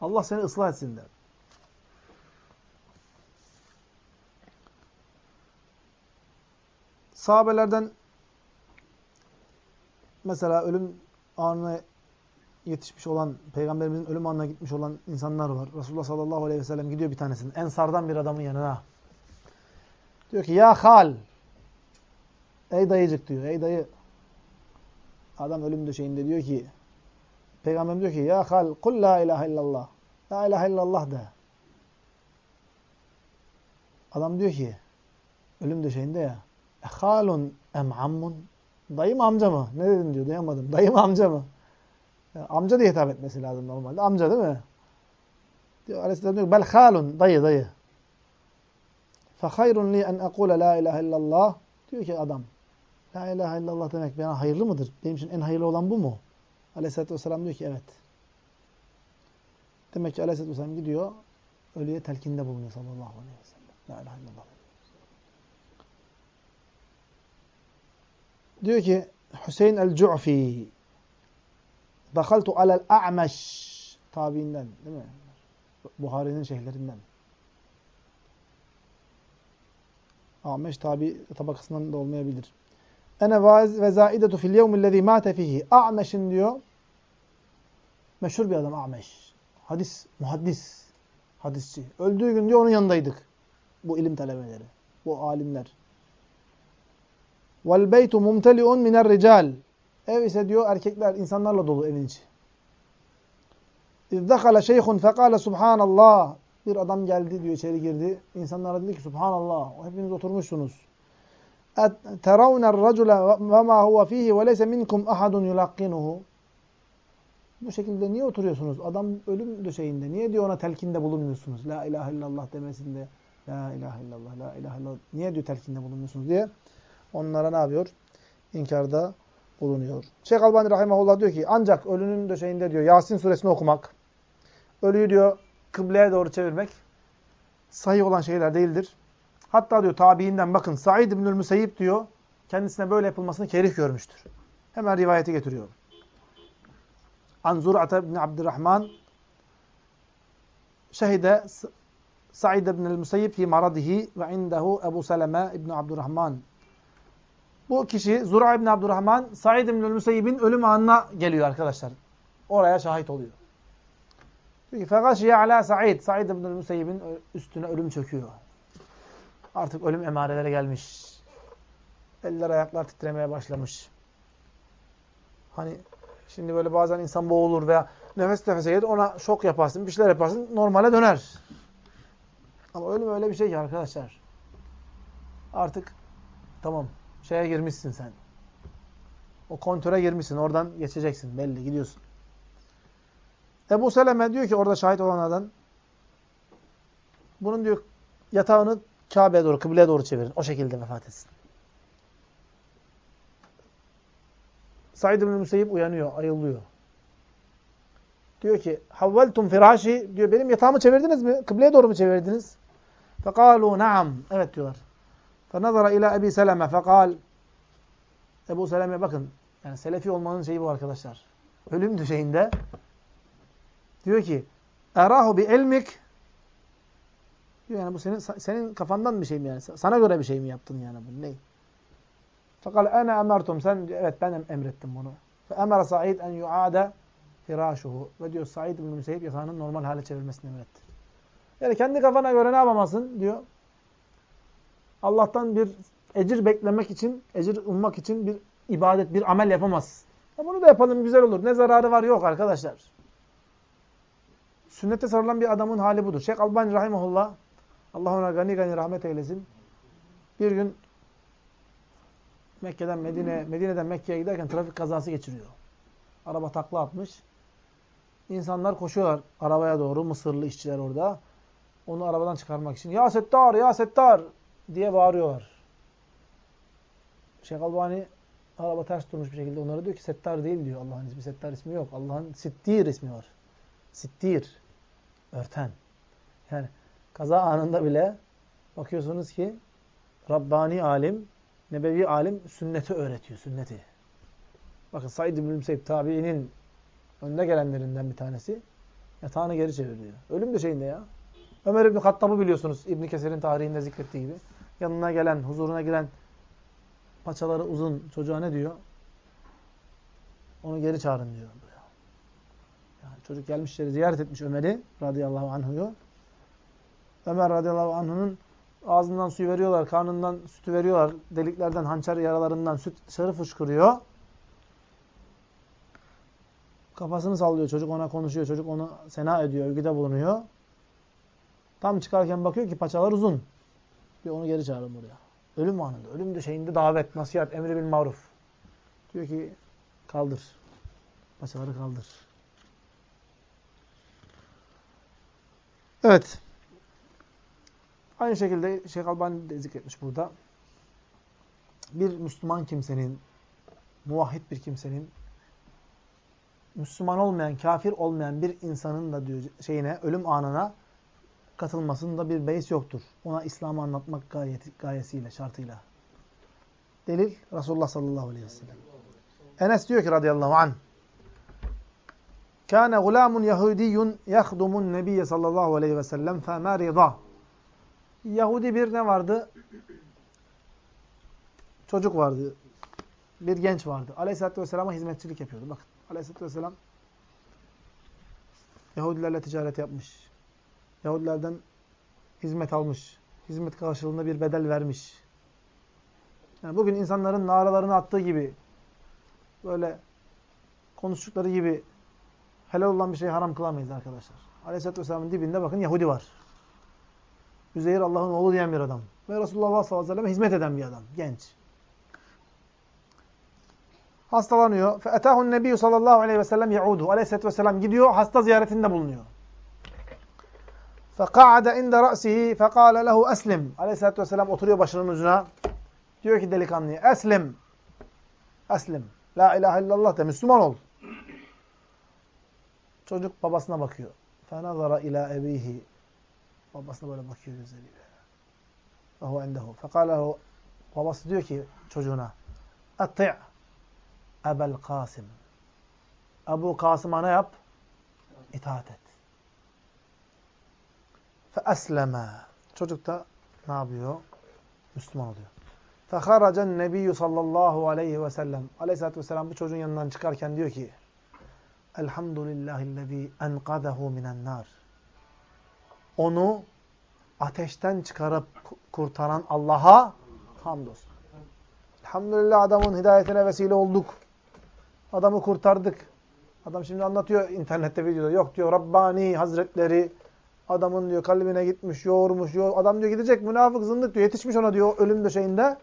Allah seni ıslah etsin de. Sahabelerden mesela ölüm anına yetişmiş olan, Peygamberimizin ölüm anına gitmiş olan insanlar var. Resulullah sallallahu aleyhi ve sellem gidiyor bir tanesinin. Ensardan bir adamın yanına. Diyor ki ya hal. Ey dayıcık diyor. Ey dayı. Adam ölüm döşeğinde diyor ki Peygamberim diyor ki ya hal kul la ilahe illallah. La ilahe illallah de. Adam diyor ki ölüm döşeğinde ya e halun em ammun Dayı mı amca mı? Ne dedin diyor duyamadım. Dayı mı amca mı? Yani amca diye hitap etmesi lazım normalde. Amca değil mi? Diyor Aleyhisselam diyor bel halun dayı dayı. Fe hayrun li en ekule la ilahe illallah. Diyor ki adam. La ilahe illallah demek bana hayırlı mıdır? Benim için en hayırlı olan bu mu? Aleyhisselatü diyor ki evet. Demek ki Aleyhisselatü gidiyor ölüye telkinde bulunuyor sallallahu aleyhi ve sellem. La ilahe illallah. Diyor ki Hüseyin el-Cu'fi Dakaltu alel a'meş tabiinden değil mi? Buhari'nin şeyhlerinden. A'meş tabi tabakasından da olmayabilir. Ene ve zaidetu fil yevmillezî mâte fihi. A'meş'in diyor meşhur bir adam A'meş. Hadis, muhaddis, hadisçi. Öldüğü gün diyor onun yanındaydık. Bu ilim talebeleri, bu alimler. Vel beytu mumteli'un miner rical. Ev ise diyor erkekler, insanlarla dolu evin içi. İzdekale şeyhun fekale subhanallah. Bir adam geldi diyor içeri girdi. İnsanlara dedi ki subhanallah. Hepiniz oturmuşsunuz. Teravner racule ve ma huve fihi ve leyse minkum ahadun yulakkinuhu. Bu şekilde niye oturuyorsunuz? Adam ölüm döşeğinde. Niye diyor ona telkinde bulunmuyorsunuz? La ilahe illallah demesinde. La ilahe illallah, la ilahe illallah. Niye diyor telkinde bulunmuyorsunuz diye. Onlara ne yapıyor? İnkarda bulunuyor. Şeyh Albani Rahimahullah diyor ki ancak ölünün döşeğinde diyor Yasin suresini okumak, ölüyü diyor kıbleye doğru çevirmek sahih olan şeyler değildir. Hatta diyor tabiinden bakın Said İbnül Müseyyip diyor kendisine böyle yapılmasını kerih görmüştür. Hemen rivayeti getiriyor. An Zur'ate ibn Abdurrahman şehide Said İbnül Müseyyip fi maradihi ve indehu Ebu Seleme İbn Abdurrahman bu kişi Zura İbni Abdurrahman Said İbnül Müseyyib'in ölüm anına geliyor arkadaşlar. Oraya şahit oluyor. Fegaşiye ala Said. Said İbnül Müseyyib'in üstüne ölüm çöküyor. Artık ölüm emarelere gelmiş. Eller ayaklar titremeye başlamış. Hani şimdi böyle bazen insan boğulur veya nefes nefese gelir ona şok yaparsın, bir şeyler yaparsın normale döner. Ama ölüm öyle bir şey ki arkadaşlar. Artık tamam şeye girmişsin sen. O kontöre girmişsin. Oradan geçeceksin. Belli. Gidiyorsun. Ebu Seleme diyor ki orada şahit olanlardan bunun diyor yatağını Kabe'ye doğru, kıbleye doğru çevirin. O şekilde vefat etsin. Said ibn Müseyyip uyanıyor, ayılıyor. Diyor ki, havveltum firaşi, diyor benim yatağımı çevirdiniz mi? Kıbleye doğru mu çevirdiniz? Fekalu naam. Evet diyorlar. فَنَظَرَ اِلَى Ebi Seleme فَقَالْ Ebu Seleme bakın. Yani Selefi olmanın şeyi bu arkadaşlar. Ölüm düşeyinde diyor ki اَرَاهُ بِعِلْمِكَ diyor yani bu senin senin kafandan bir şey mi yani? Sana göre bir şey mi yaptın yani bu? Ne? Fakat ene emertum. Sen evet ben emrettim bunu. Fe emere Said en yuade firâşuhu. Ve diyor Said ibn Müseyyip yatağının normal hale çevirmesini emretti. Yani kendi kafana göre ne yapamazsın diyor. Allah'tan bir ecir beklemek için, ecir ummak için bir ibadet, bir amel yapamaz. Ya bunu da yapalım güzel olur. Ne zararı var yok arkadaşlar. Sünnete sarılan bir adamın hali budur. Şeyh Albani Rahimahullah, Allah ona gani gani rahmet eylesin. Bir gün Mekke'den Medine, Medine'den Mekke'ye giderken trafik kazası geçiriyor. Araba takla atmış. İnsanlar koşuyorlar arabaya doğru. Mısırlı işçiler orada. Onu arabadan çıkarmak için. Ya Settar, ya Settar diye bağırıyorlar. Şeyh Albani araba ters durmuş bir şekilde onlara diyor ki Settar değil diyor. Allah'ın ismi Settar ismi yok. Allah'ın Sittir ismi var. Sittir. Örten. Yani kaza anında bile bakıyorsunuz ki Rabbani alim, nebevi alim sünneti öğretiyor. Sünneti. Bakın Said İbn-i tabiinin önde gelenlerinden bir tanesi yatağını geri çeviriyor. Ölüm de şeyinde ya. Ömer İbni Hattab'ı biliyorsunuz İbn Kesir'in tarihinde zikrettiği gibi. Yanına gelen, huzuruna giren paçaları uzun çocuğa ne diyor? Onu geri çağırın diyor. Yani çocuk gelmişleri ziyaret etmiş Ömer'i radıyallahu anhu'yu. Ömer radıyallahu anhu'nun ağzından suyu veriyorlar, karnından sütü veriyorlar. Deliklerden, hançer yaralarından süt dışarı fışkırıyor. Kafasını sallıyor. Çocuk ona konuşuyor. Çocuk onu sena ediyor. Övgüde bulunuyor. Tam çıkarken bakıyor ki paçalar uzun. Bir onu geri çağırın buraya. Ölüm anında. Ölüm de şeyinde davet, nasihat, emri bil maruf. Diyor ki kaldır. Paçaları kaldır. Evet. Aynı şekilde Şeyh Albani de zikretmiş burada. Bir Müslüman kimsenin, muvahhid bir kimsenin, Müslüman olmayan, kafir olmayan bir insanın da diyor şeyine, ölüm anına katılmasında bir beis yoktur. Ona İslam'ı anlatmak gayeti, gayesiyle, şartıyla. Delil Resulullah sallallahu aleyhi ve sellem. Enes diyor ki radıyallahu anh Kâne gulâmun yahudiyyun yahdumun nebiyye sallallahu aleyhi ve sellem femâridâ Yahudi bir ne vardı? Çocuk vardı. Bir genç vardı. Aleyhisselatü Vesselam'a hizmetçilik yapıyordu. Bakın Aleyhisselatü Vesselam Yahudilerle ticaret yapmış. Yahudilerden hizmet almış. Hizmet karşılığında bir bedel vermiş. Yani bugün insanların naralarını attığı gibi böyle konuştukları gibi helal olan bir şey haram kılamayız arkadaşlar. Aleyhisselatü Vesselam'ın dibinde bakın Yahudi var. Üzeyir Allah'ın oğlu diyen bir adam. Ve Resulullah sallallahu aleyhi ve sellem hizmet eden bir adam. Genç. Hastalanıyor. فَاَتَاهُ النَّبِيُّ sallallahu aleyhi ve sellem يَعُودُ Aleyhisselatü vesselam gidiyor, hasta ziyaretinde bulunuyor. فَقَعَدَ اِنْدَ رَأْسِهِ فَقَالَ لَهُ أَسْلِمْ Aleyhisselatü vesselam oturuyor başının ucuna. Diyor ki delikanlıya, Eslim. Eslim. La ilahe illallah de, Müslüman ol. Çocuk babasına bakıyor. فَنَظَرَ ila ebihi. Babasına böyle bakıyor gözleriyle. وَهُوَ عِنْدَهُ فَقَالَهُ Babası diyor ki çocuğuna, اَطِعْ Ebel Kasım. Ebu Kasım'a ne yap? İtaat et. Feesleme. Çocuk da ne yapıyor? Müslüman oluyor. Feharacen nebiyyü sallallahu aleyhi ve sellem. Aleyhisselatü vesselam bu çocuğun yanından çıkarken diyor ki Elhamdülillahillezî enqadehu minen nar. Onu ateşten çıkarıp kurtaran Allah'a hamdolsun. Elhamdülillah adamın hidayetine vesile olduk. Adamı kurtardık. Adam şimdi anlatıyor internette videoda. Yok diyor Rabbani Hazretleri adamın diyor kalbine gitmiş, yoğurmuş. Yoğur. Adam diyor gidecek münafık zındık diyor. Yetişmiş ona diyor ölüm döşeğinde.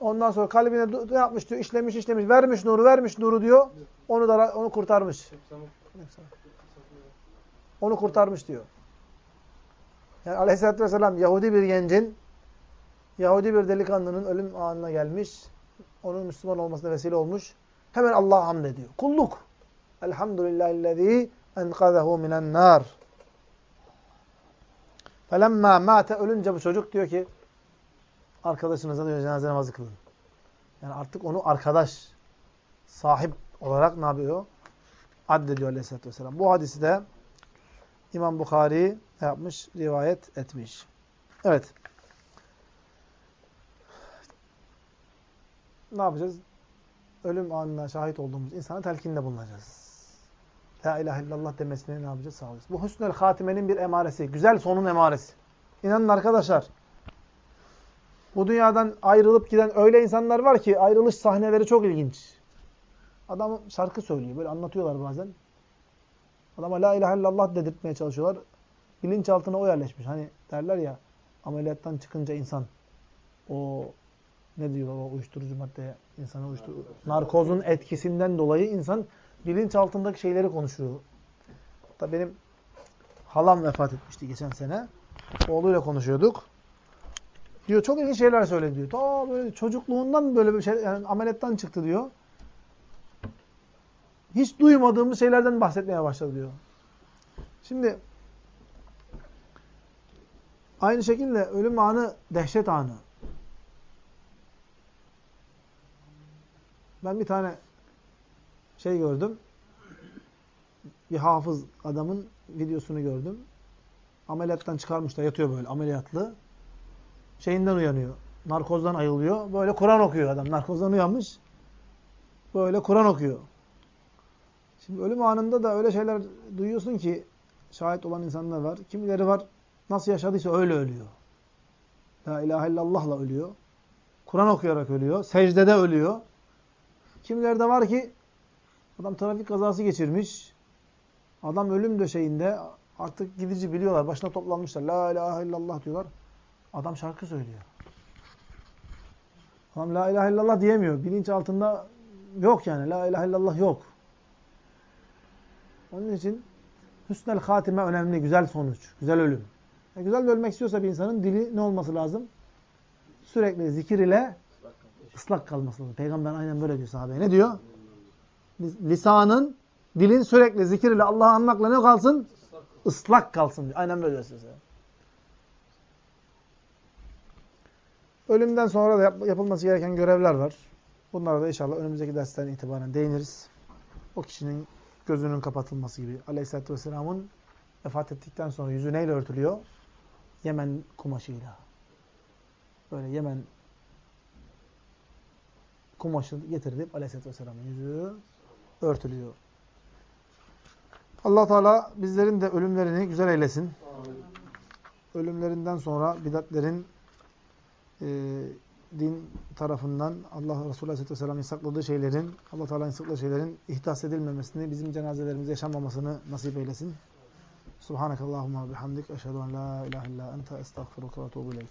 Ondan sonra kalbine ne yapmış diyor. işlemiş işlemiş. Vermiş nuru vermiş nuru diyor. Onu da onu kurtarmış. Onu kurtarmış diyor. Yani aleyhissalatü vesselam Yahudi bir gencin Yahudi bir delikanlının ölüm anına gelmiş. Onun Müslüman olmasına vesile olmuş. Hemen Allah'a hamd ediyor. Kulluk. Elhamdülillahillezî enkazehu minen nar. Felemma mâte ölünce bu çocuk diyor ki arkadaşınıza diyor cenaze namazı kılın. Yani artık onu arkadaş, sahip olarak ne yapıyor? Addediyor aleyhissalatü vesselam. Bu hadisi de İmam Bukhari yapmış? Rivayet etmiş. Evet. ne yapacağız? Ölüm anına şahit olduğumuz insana telkinde bulunacağız. La ilahe illallah demesini ne yapacağız? Sağlayacağız. Bu husnül hatimenin bir emaresi. Güzel sonun emaresi. İnanın arkadaşlar. Bu dünyadan ayrılıp giden öyle insanlar var ki ayrılış sahneleri çok ilginç. Adam şarkı söylüyor. Böyle anlatıyorlar bazen. Adama la ilahe illallah dedirtmeye çalışıyorlar. Bilinçaltına o yerleşmiş. Hani derler ya ameliyattan çıkınca insan o ne diyor o uyuşturucu maddeye insana uyuşturucu narkozun etkisinden dolayı insan bilinçaltındaki şeyleri konuşuyor. Hatta benim halam vefat etmişti geçen sene. Oğluyla konuşuyorduk. Diyor çok ilginç şeyler söyledi diyor. Ta böyle çocukluğundan böyle bir şey yani ameliyattan çıktı diyor. Hiç duymadığımız şeylerden bahsetmeye başladı diyor. Şimdi aynı şekilde ölüm anı dehşet anı. Ben bir tane şey gördüm. Bir hafız adamın videosunu gördüm. Ameliyattan çıkarmışlar. Yatıyor böyle ameliyatlı. Şeyinden uyanıyor. Narkozdan ayılıyor. Böyle Kur'an okuyor adam. Narkozdan uyanmış. Böyle Kur'an okuyor. Şimdi ölüm anında da öyle şeyler duyuyorsun ki şahit olan insanlar var. Kimileri var nasıl yaşadıysa öyle ölüyor. La ilahe illallah'la ölüyor. Kur'an okuyarak ölüyor. Secdede ölüyor. Kimileri de var ki adam trafik kazası geçirmiş. Adam ölüm döşeğinde artık gidici biliyorlar. Başına toplanmışlar. La ilahe illallah diyorlar. Adam şarkı söylüyor. Adam la ilahe illallah diyemiyor. Bilinç altında yok yani. La ilahe illallah yok. Onun için hüsnel hatime önemli. Güzel sonuç. Güzel ölüm. E güzel ölmek istiyorsa bir insanın dili ne olması lazım? Sürekli zikir ile ıslak kalması lazım. Peygamber aynen böyle diyor sahabeye. Ne diyor? Lisanın, dilin sürekli zikir ile Allah'ı anmakla ne kalsın? Islak kalsın diyor. Aynen böyle size. Ölümden sonra da yap yapılması gereken görevler var. Bunlara da inşallah önümüzdeki dersten itibaren değiniriz. O kişinin gözünün kapatılması gibi. Aleyhisselatü Vesselam'ın vefat ettikten sonra yüzü neyle örtülüyor? Yemen kumaşıyla. Böyle Yemen kumaşı getirilip Aleyhisselatü Vesselam'ın yüzü örtülüyor. allah Teala bizlerin de ölümlerini güzel eylesin. Ölümlerinden sonra bidatlerin e, din tarafından Allah Resulü Aleyhisselatü Vesselam yasakladığı şeylerin, Allah Teala'nın yasakladığı şeylerin ihdas edilmemesini, bizim cenazelerimize yaşanmamasını nasip eylesin. Subhanakallahumma bihamdik. Eşhedü en la ilahe illa ente estağfiruka ve etûbü.